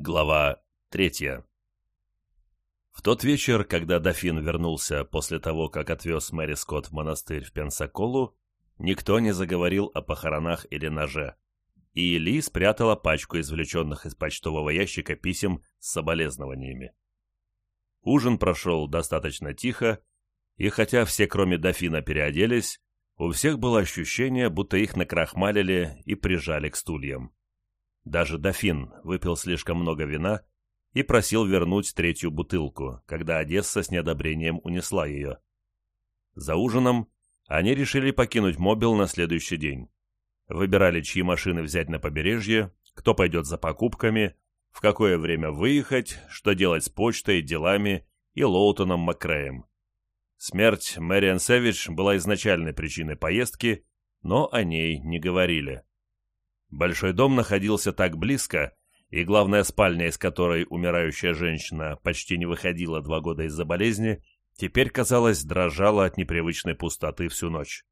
Глава третья В тот вечер, когда дофин вернулся после того, как отвез Мэри Скотт в монастырь в Пенсаколу, никто не заговорил о похоронах или ноже, и Ли спрятала пачку извлеченных из почтового ящика писем с соболезнованиями. Ужин прошел достаточно тихо, и хотя все, кроме дофина, переоделись, у всех было ощущение, будто их накрахмалили и прижали к стульям. Даже дофин выпил слишком много вина и просил вернуть третью бутылку, когда Одесса с неодобрением унесла ее. За ужином они решили покинуть Мобил на следующий день. Выбирали, чьи машины взять на побережье, кто пойдет за покупками, в какое время выехать, что делать с почтой, делами и Лоутоном Макреем. Смерть Мэриан Сэвидж была изначальной причиной поездки, но о ней не говорили. Большой дом находился так близко, и главная спальня, из которой умирающая женщина почти не выходила два года из-за болезни, теперь, казалось, дрожала от непривычной пустоты всю ночь.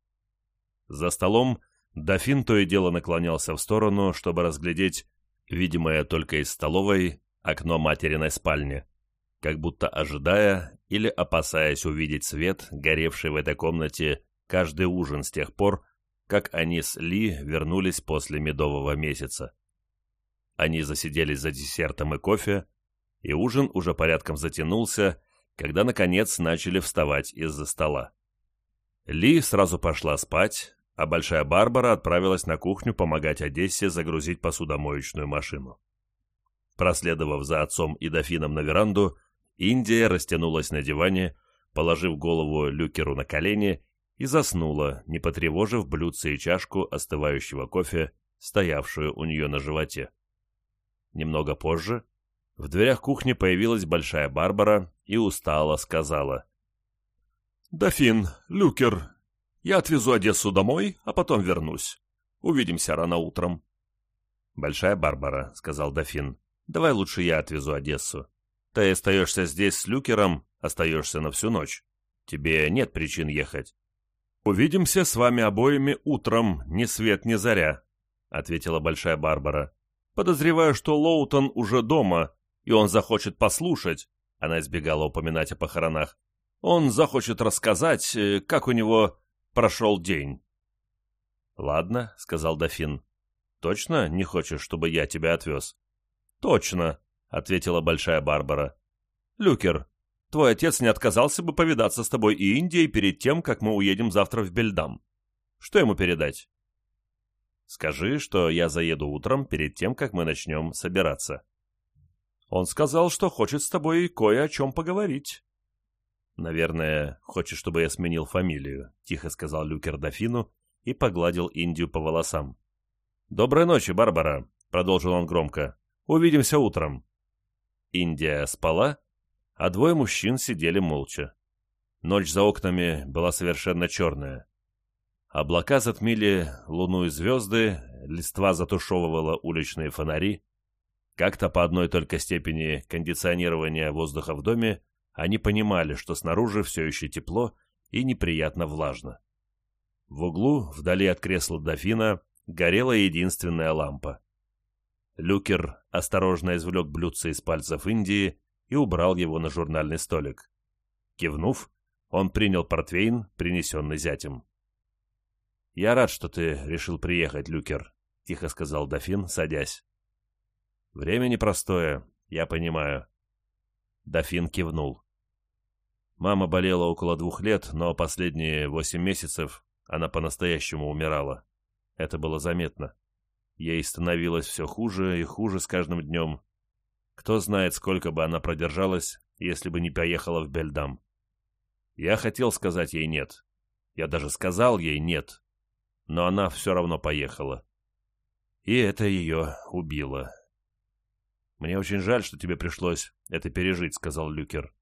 За столом дофин то и дело наклонялся в сторону, чтобы разглядеть, видимое только из столовой, окно материной спальни как будто ожидая или опасаясь увидеть свет, горевший в этой комнате каждый ужин с тех пор, как они с Ли вернулись после медового месяца. Они засиделись за десертом и кофе, и ужин уже порядком затянулся, когда, наконец, начали вставать из-за стола. Ли сразу пошла спать, а Большая Барбара отправилась на кухню помогать Одессе загрузить посудомоечную машину. Проследовав за отцом и дофином на веранду, Индия растянулась на диване, положив голову Люкеру на колени и заснула, не потревожив блюдце и чашку остывающего кофе, стоявшую у нее на животе. Немного позже в дверях кухни появилась большая Барбара и устало сказала. «Дофин, Люкер, я отвезу Одессу домой, а потом вернусь. Увидимся рано утром». «Большая Барбара», — сказал дофин, — «давай лучше я отвезу Одессу. Ты остаешься здесь с Люкером, остаешься на всю ночь. Тебе нет причин ехать. «Увидимся с вами обоими утром, ни свет ни заря», — ответила Большая Барбара. «Подозреваю, что Лоутон уже дома, и он захочет послушать», — она избегала упоминать о похоронах. «Он захочет рассказать, э, как у него прошел день». «Ладно», — сказал дофин. «Точно не хочешь, чтобы я тебя отвез?» «Точно», — ответила Большая Барбара. «Люкер, твой отец не отказался бы повидаться с тобой и Индией перед тем, как мы уедем завтра в Бельдам. Что ему передать?» «Скажи, что я заеду утром перед тем, как мы начнем собираться». «Он сказал, что хочет с тобой кое о чем поговорить». «Наверное, хочет, чтобы я сменил фамилию», — тихо сказал Люкер дофину и погладил Индию по волосам. «Доброй ночи, Барбара», — продолжил он громко. «Увидимся утром». Индия спала, а двое мужчин сидели молча. Ночь за окнами была совершенно черная. Облака затмили луну и звезды, листва затушевывала уличные фонари. Как-то по одной только степени кондиционирования воздуха в доме они понимали, что снаружи все еще тепло и неприятно влажно. В углу, вдали от кресла дофина, горела единственная лампа. Люкер осторожно извлек блюдце из пальцев Индии и убрал его на журнальный столик. Кивнув, он принял портвейн, принесенный зятем. «Я рад, что ты решил приехать, Люкер», — тихо сказал дофин, садясь. «Время непростое, я понимаю». Дофин кивнул. Мама болела около двух лет, но последние восемь месяцев она по-настоящему умирала. Это было заметно. Ей становилось все хуже и хуже с каждым днем. Кто знает, сколько бы она продержалась, если бы не поехала в Бельдам. Я хотел сказать ей «нет». Я даже сказал ей «нет». Но она все равно поехала. И это ее убило. «Мне очень жаль, что тебе пришлось это пережить», — сказал Люкер.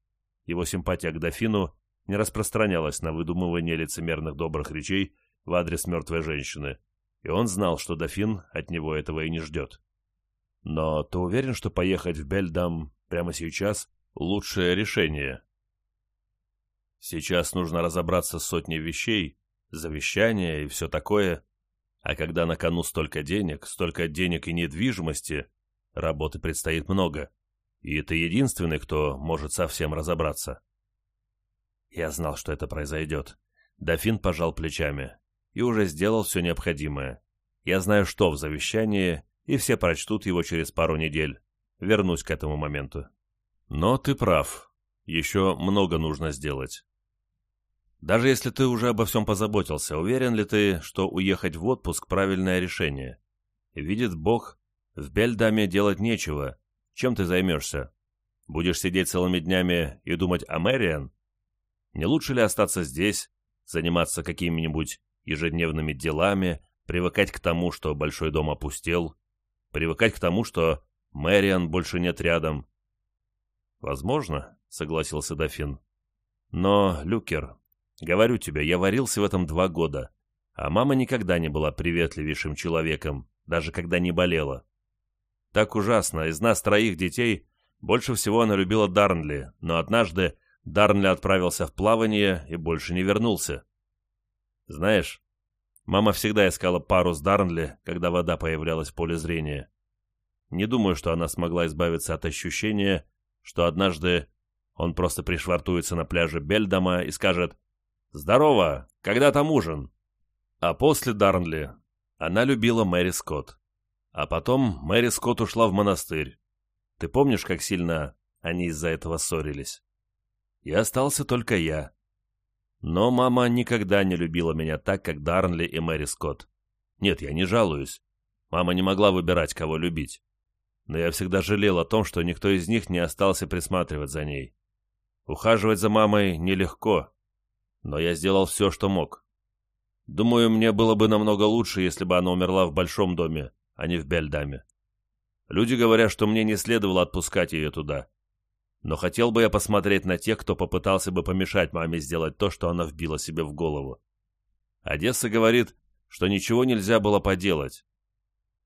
Его симпатия к дофину не распространялась на выдумывание лицемерных добрых речей в адрес мертвой женщины и он знал, что дофин от него этого и не ждет. Но ты уверен, что поехать в Бельдам прямо сейчас — лучшее решение? Сейчас нужно разобраться с сотней вещей, завещания и все такое, а когда на кону столько денег, столько денег и недвижимости, Работы предстоит много, и ты единственный, кто может совсем разобраться. Я знал, что это произойдет. Дофин пожал плечами и уже сделал все необходимое. Я знаю, что в завещании, и все прочтут его через пару недель. Вернусь к этому моменту. Но ты прав. Еще много нужно сделать. Даже если ты уже обо всем позаботился, уверен ли ты, что уехать в отпуск – правильное решение? Видит Бог, в Бельдаме делать нечего. Чем ты займешься? Будешь сидеть целыми днями и думать о Мэриан? Не лучше ли остаться здесь, заниматься какими-нибудь ежедневными делами, привыкать к тому, что большой дом опустел, привыкать к тому, что Мэриан больше нет рядом? Возможно, согласился дофин. Но, Люкер, говорю тебе, я варился в этом два года, а мама никогда не была приветливейшим человеком, даже когда не болела. Так ужасно. Из нас троих детей больше всего она любила Дарнли, но однажды Дарнли отправился в плавание и больше не вернулся. Знаешь, мама всегда искала пару с Дарнли, когда вода появлялась в поле зрения. Не думаю, что она смогла избавиться от ощущения, что однажды он просто пришвартуется на пляже Бельдама и скажет «Здорово! Когда там ужин?» А после Дарнли она любила Мэри Скотт. А потом Мэри Скотт ушла в монастырь. Ты помнишь, как сильно они из-за этого ссорились? И остался только я. Но мама никогда не любила меня так, как Дарнли и Мэри Скотт. Нет, я не жалуюсь. Мама не могла выбирать, кого любить. Но я всегда жалел о том, что никто из них не остался присматривать за ней. Ухаживать за мамой нелегко, но я сделал все, что мог. Думаю, мне было бы намного лучше, если бы она умерла в большом доме, а не в Бельдаме. Люди говорят, что мне не следовало отпускать ее туда. Но хотел бы я посмотреть на тех, кто попытался бы помешать маме сделать то, что она вбила себе в голову. Одесса говорит, что ничего нельзя было поделать.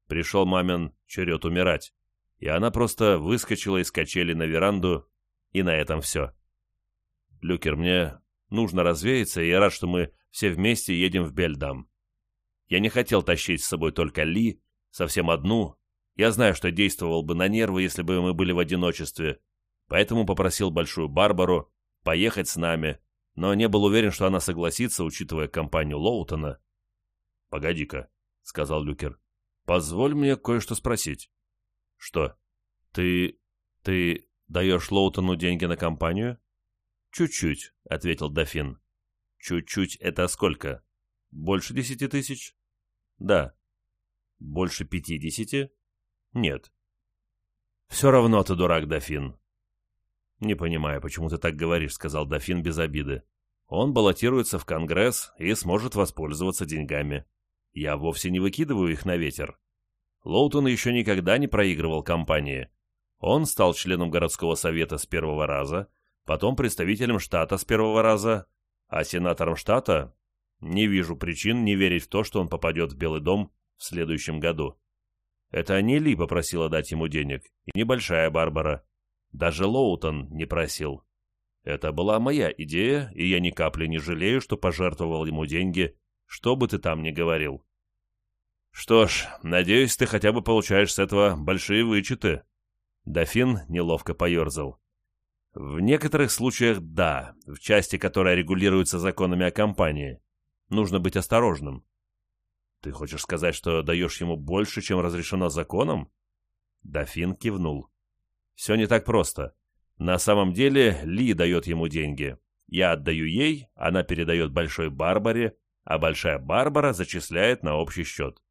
Пришел мамин черед умирать, и она просто выскочила из качели на веранду, и на этом все. Люкер, мне нужно развеяться, и я рад, что мы все вместе едем в Бельдам. Я не хотел тащить с собой только Ли, совсем одну. Я знаю, что действовал бы на нервы, если бы мы были в одиночестве, поэтому попросил Большую Барбару поехать с нами, но не был уверен, что она согласится, учитывая компанию Лоутона. «Погоди-ка», — сказал Люкер, — «позволь мне кое-что спросить». «Что? Ты... ты даешь Лоутону деньги на компанию?» «Чуть-чуть», — ответил дофин. «Чуть-чуть — это сколько? Больше десяти тысяч?» «Да». Больше пятидесяти? Нет. Все равно ты дурак, дофин. Не понимаю, почему ты так говоришь, сказал дофин без обиды. Он баллотируется в Конгресс и сможет воспользоваться деньгами. Я вовсе не выкидываю их на ветер. Лоутон еще никогда не проигрывал кампании. Он стал членом городского совета с первого раза, потом представителем штата с первого раза, а сенатором штата не вижу причин не верить в то, что он попадет в Белый дом в следующем году. Это не Ли попросила дать ему денег, и небольшая Барбара. Даже Лоутон не просил. Это была моя идея, и я ни капли не жалею, что пожертвовал ему деньги, что бы ты там ни говорил. Что ж, надеюсь, ты хотя бы получаешь с этого большие вычеты. Дофин неловко поерзал. В некоторых случаях да, в части, которая регулируется законами о компании. Нужно быть осторожным. Ты хочешь сказать, что даешь ему больше, чем разрешено законом? Дофин кивнул. Все не так просто. На самом деле Ли дает ему деньги. Я отдаю ей, она передает Большой Барбаре, а Большая Барбара зачисляет на общий счет.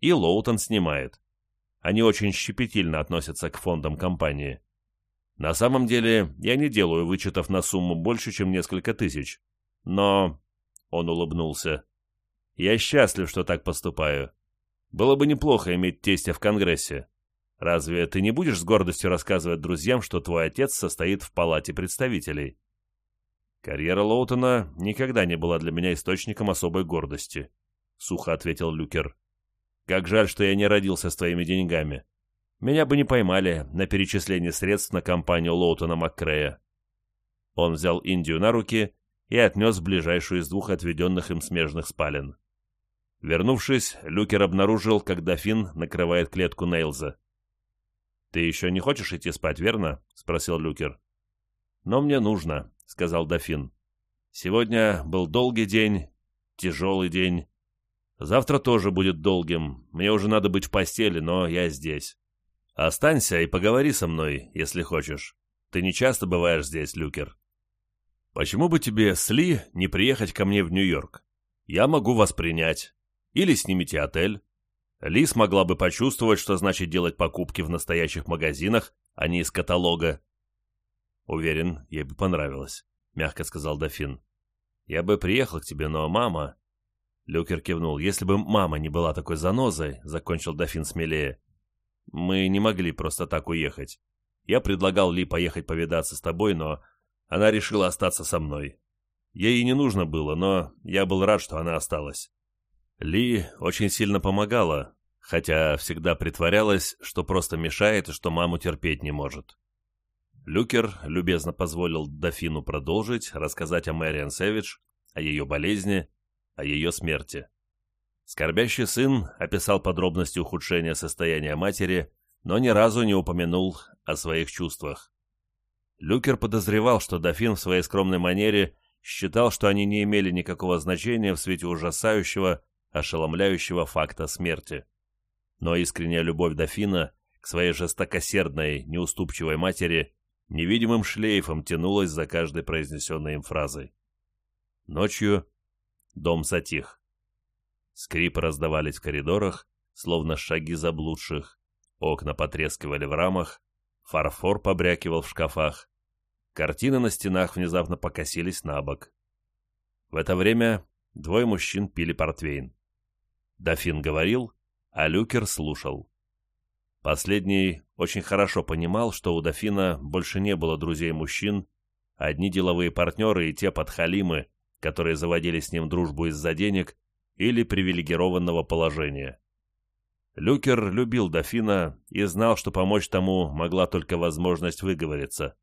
И Лоутон снимает. Они очень щепетильно относятся к фондам компании. На самом деле, я не делаю вычетов на сумму больше, чем несколько тысяч. Но... Он улыбнулся. Я счастлив, что так поступаю. Было бы неплохо иметь тестя в Конгрессе. Разве ты не будешь с гордостью рассказывать друзьям, что твой отец состоит в Палате представителей? Карьера Лоутона никогда не была для меня источником особой гордости, — сухо ответил Люкер. Как жаль, что я не родился с твоими деньгами. Меня бы не поймали на перечислении средств на компанию Лоутона Маккрея. Он взял Индию на руки и отнес ближайшую из двух отведенных им смежных спален. Вернувшись, Люкер обнаружил, как дофин накрывает клетку Нейлза. «Ты еще не хочешь идти спать, верно?» — спросил Люкер. «Но мне нужно», — сказал дофин. «Сегодня был долгий день, тяжелый день. Завтра тоже будет долгим. Мне уже надо быть в постели, но я здесь. Останься и поговори со мной, если хочешь. Ты не часто бываешь здесь, Люкер. Почему бы тебе с Ли не приехать ко мне в Нью-Йорк? Я могу вас принять. Или снимите отель. Ли смогла бы почувствовать, что значит делать покупки в настоящих магазинах, а не из каталога. Уверен, ей бы понравилось, мягко сказал дофин. Я бы приехал к тебе, но мама... Люкер кивнул. Если бы мама не была такой занозой, закончил дофин смелее, мы не могли просто так уехать. Я предлагал Ли поехать повидаться с тобой, но она решила остаться со мной. Ей и не нужно было, но я был рад, что она осталась. Ли очень сильно помогала, хотя всегда притворялась, что просто мешает и что маму терпеть не может. Люкер любезно позволил дофину продолжить рассказать о Мэриан Сэвидж, о ее болезни, о ее смерти. Скорбящий сын описал подробности ухудшения состояния матери, но ни разу не упомянул о своих чувствах. Люкер подозревал, что дофин в своей скромной манере считал, что они не имели никакого значения в свете ужасающего, ошеломляющего факта смерти. Но искренняя любовь дофина к своей жестокосердной, неуступчивой матери невидимым шлейфом тянулась за каждой произнесенной им фразой. Ночью дом затих. Скрипы раздавались в коридорах, словно шаги заблудших, окна потрескивали в рамах, фарфор побрякивал в шкафах, картины на стенах внезапно покосились на бок. В это время двое мужчин пили портвейн. Дофин говорил, а Люкер слушал. Последний очень хорошо понимал, что у дофина больше не было друзей-мужчин, одни деловые партнеры и те подхалимы, которые заводили с ним дружбу из-за денег или привилегированного положения. Люкер любил дофина и знал, что помочь тому могла только возможность выговориться.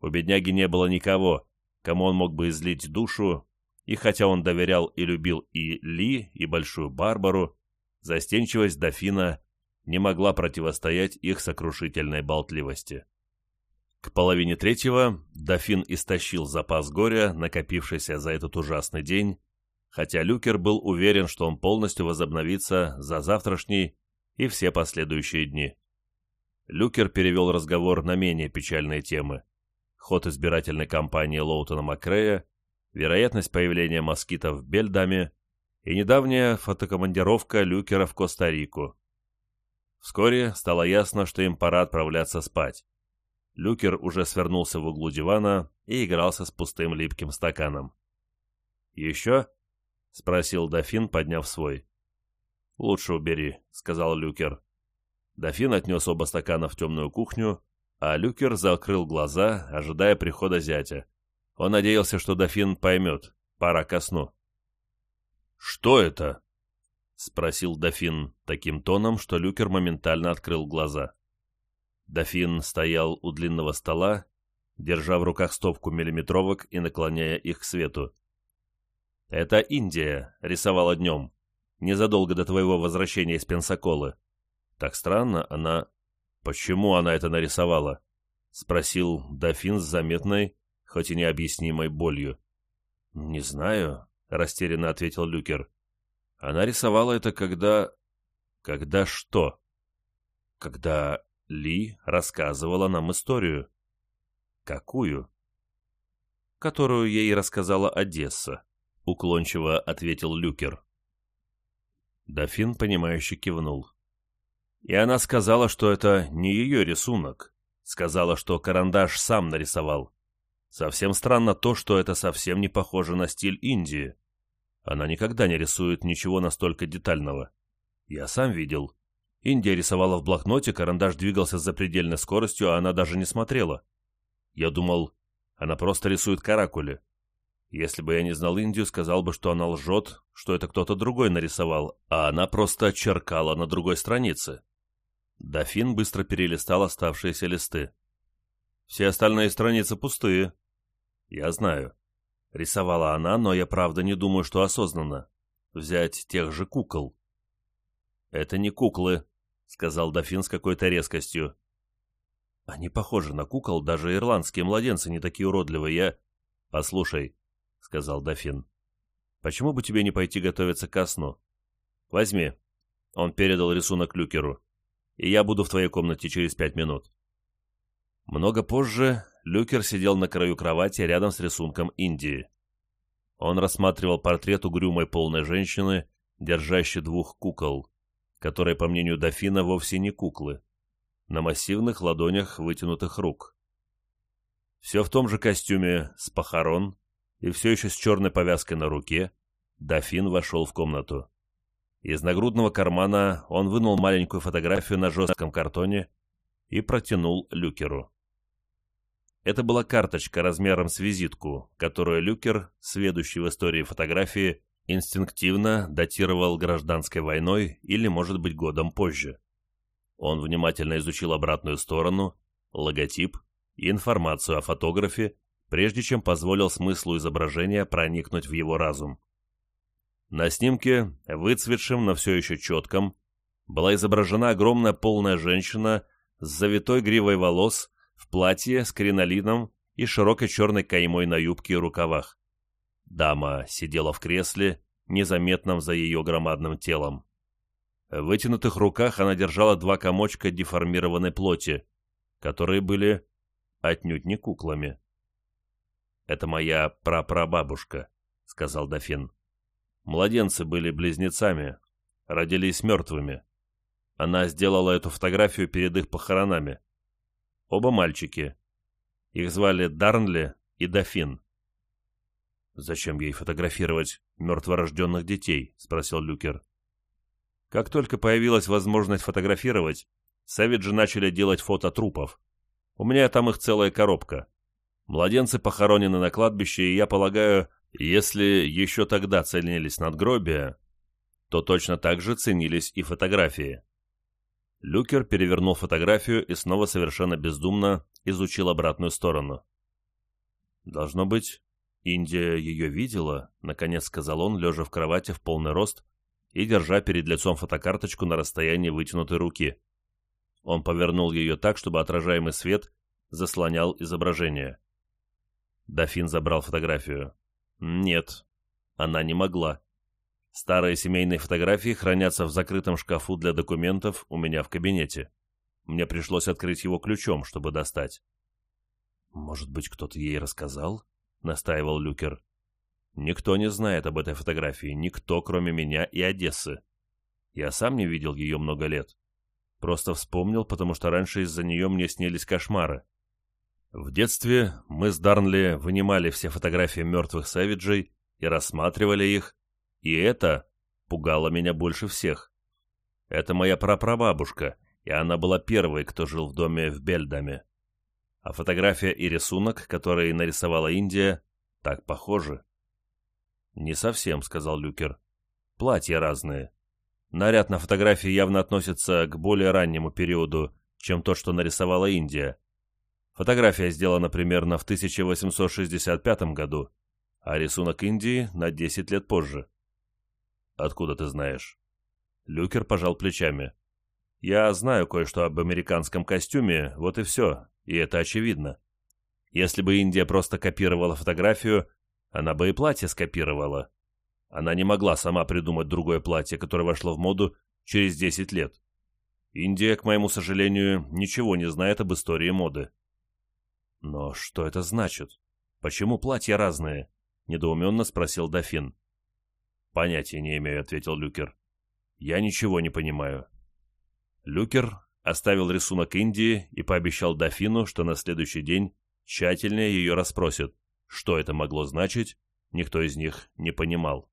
У бедняги не было никого, кому он мог бы излить душу, и хотя он доверял и любил и Ли, и Большую Барбару, застенчивость дофина не могла противостоять их сокрушительной болтливости. К половине третьего дофин истощил запас горя, накопившийся за этот ужасный день, хотя Люкер был уверен, что он полностью возобновится за завтрашний и все последующие дни. Люкер перевел разговор на менее печальные темы. Ход избирательной кампании Лоутона Макрея, вероятность появления москитов в Бельдаме и недавняя фотокомандировка Люкера в Коста-Рику. Вскоре стало ясно, что им пора отправляться спать. Люкер уже свернулся в углу дивана и игрался с пустым липким стаканом. «Еще?» — спросил дофин, подняв свой. «Лучше убери», — сказал Люкер. Дофин отнес оба стакана в темную кухню, а Люкер закрыл глаза, ожидая прихода зятя. Он надеялся, что дофин поймет, пора ко сну. «Что это?» — спросил дофин таким тоном, что Люкер моментально открыл глаза. Дофин стоял у длинного стола, держа в руках стопку миллиметровок и наклоняя их к свету. Это Индия рисовала днем, незадолго до твоего возвращения из Пенсаколы. Так странно, она... Почему она это нарисовала? Спросил дофин с заметной, хоть и необъяснимой болью. Не знаю, растерянно ответил Люкер. Она рисовала это когда... Когда что? Когда Ли рассказывала нам историю. Какую? Которую ей рассказала Одесса. — уклончиво ответил Люкер. Дофин, понимающе кивнул. И она сказала, что это не ее рисунок. Сказала, что карандаш сам нарисовал. Совсем странно то, что это совсем не похоже на стиль Индии. Она никогда не рисует ничего настолько детального. Я сам видел. Индия рисовала в блокноте, карандаш двигался с запредельной скоростью, а она даже не смотрела. Я думал, она просто рисует каракули. Если бы я не знал Индию, сказал бы, что она лжет, что это кто-то другой нарисовал, а она просто черкала на другой странице. Дофин быстро перелистал оставшиеся листы. Все остальные страницы пустые. Я знаю. Рисовала она, но я правда не думаю, что осознанно. Взять тех же кукол. Это не куклы, сказал Дофин с какой-то резкостью. Они похожи на кукол, даже ирландские младенцы не такие уродливые. Я... Послушай, — сказал дофин, — почему бы тебе не пойти готовиться ко сну? Возьми. Он передал рисунок Люкеру. И я буду в твоей комнате через пять минут. Много позже Люкер сидел на краю кровати рядом с рисунком Индии. Он рассматривал портрет угрюмой полной женщины, держащей двух кукол, которые, по мнению дофина, вовсе не куклы, на массивных ладонях вытянутых рук. Все в том же костюме с похорон и все еще с черной повязкой на руке, дофин вошел в комнату. Из нагрудного кармана он вынул маленькую фотографию на жестком картоне и протянул Люкеру. Это была карточка размером с визитку, которую Люкер, сведущий в истории фотографии, инстинктивно датировал гражданской войной или, может быть, годом позже. Он внимательно изучил обратную сторону, логотип и информацию о фотографе, прежде чем позволил смыслу изображения проникнуть в его разум. На снимке, выцветшем, но все еще четком, была изображена огромная полная женщина с завитой гривой волос, в платье с кринолином и широкой черной каймой на юбке и рукавах. Дама сидела в кресле, незаметном за ее громадным телом. В вытянутых руках она держала два комочка деформированной плоти, которые были отнюдь не куклами. «Это моя прапрабабушка», — сказал дофин. «Младенцы были близнецами, родились мертвыми. Она сделала эту фотографию перед их похоронами. Оба мальчики. Их звали Дарнли и Дофин. «Зачем ей фотографировать мертворожденных детей?» — спросил Люкер. Как только появилась возможность фотографировать, Савиджи начали делать фото трупов. У меня там их целая коробка. Младенцы похоронены на кладбище, и я полагаю, если еще тогда ценились надгробия, то точно так же ценились и фотографии. Люкер перевернул фотографию и снова совершенно бездумно изучил обратную сторону. «Должно быть, Индия ее видела», — наконец сказал он, лежа в кровати в полный рост и держа перед лицом фотокарточку на расстоянии вытянутой руки. Он повернул ее так, чтобы отражаемый свет заслонял изображение. Дофин забрал фотографию. «Нет, она не могла. Старые семейные фотографии хранятся в закрытом шкафу для документов у меня в кабинете. Мне пришлось открыть его ключом, чтобы достать. «Может быть, кто-то ей рассказал?» — настаивал Люкер. «Никто не знает об этой фотографии, никто, кроме меня и Одессы. Я сам не видел ее много лет. Просто вспомнил, потому что раньше из-за нее мне снились кошмары. В детстве мы с Дарнли вынимали все фотографии мертвых Сэвиджей и рассматривали их, и это пугало меня больше всех. Это моя прапрабабушка, и она была первой, кто жил в доме в Бельдаме. А фотография и рисунок, который нарисовала Индия, так похожи. «Не совсем», — сказал Люкер. «Платья разные. Наряд на фотографии явно относится к более раннему периоду, чем то, что нарисовала Индия. Фотография сделана примерно в 1865 году, а рисунок Индии на 10 лет позже. «Откуда ты знаешь?» Люкер пожал плечами. «Я знаю кое-что об американском костюме, вот и все, и это очевидно. Если бы Индия просто копировала фотографию, она бы и платье скопировала. Она не могла сама придумать другое платье, которое вошло в моду через 10 лет. Индия, к моему сожалению, ничего не знает об истории моды. Но что это значит? Почему платья разные? Недоуменно спросил дофин. «Понятия не имею», — ответил Люкер. «Я ничего не понимаю». Люкер оставил рисунок Индии и пообещал дофину, что на следующий день тщательнее ее расспросит. Что это могло значить, никто из них не понимал.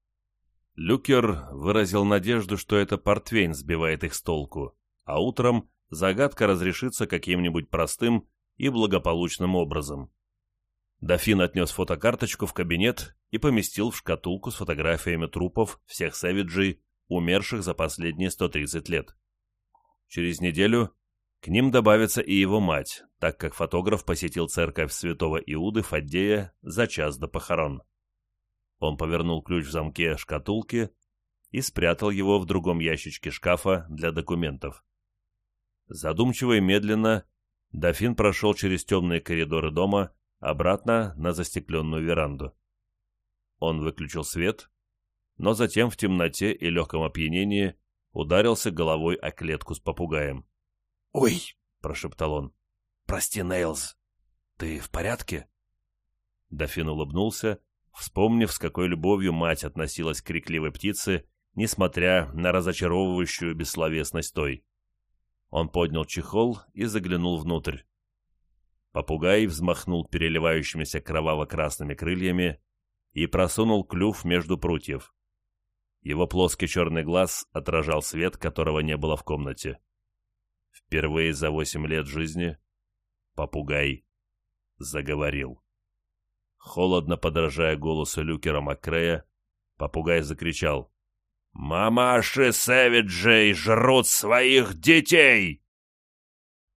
Люкер выразил надежду, что это портвейн сбивает их с толку, а утром загадка разрешится каким-нибудь простым и благополучным образом. Дофин отнес фотокарточку в кабинет и поместил в шкатулку с фотографиями трупов всех сэвиджей, умерших за последние 130 лет. Через неделю к ним добавится и его мать, так как фотограф посетил церковь святого Иуды Фаддея за час до похорон. Он повернул ключ в замке шкатулки и спрятал его в другом ящичке шкафа для документов. Задумчиво и медленно Дофин прошел через темные коридоры дома, обратно на застекленную веранду. Он выключил свет, но затем в темноте и легком опьянении ударился головой о клетку с попугаем. «Ой!» — прошептал он. «Прости, Нейлз. Ты в порядке?» Дофин улыбнулся, вспомнив, с какой любовью мать относилась к крикливой птице, несмотря на разочаровывающую бессловесность той. Он поднял чехол и заглянул внутрь. Попугай взмахнул переливающимися кроваво-красными крыльями и просунул клюв между прутьев. Его плоский черный глаз отражал свет, которого не было в комнате. Впервые за восемь лет жизни попугай заговорил. Холодно подражая голосу Люкера Маккрея, попугай закричал. «Мамаши Сэвиджей жрут своих детей!»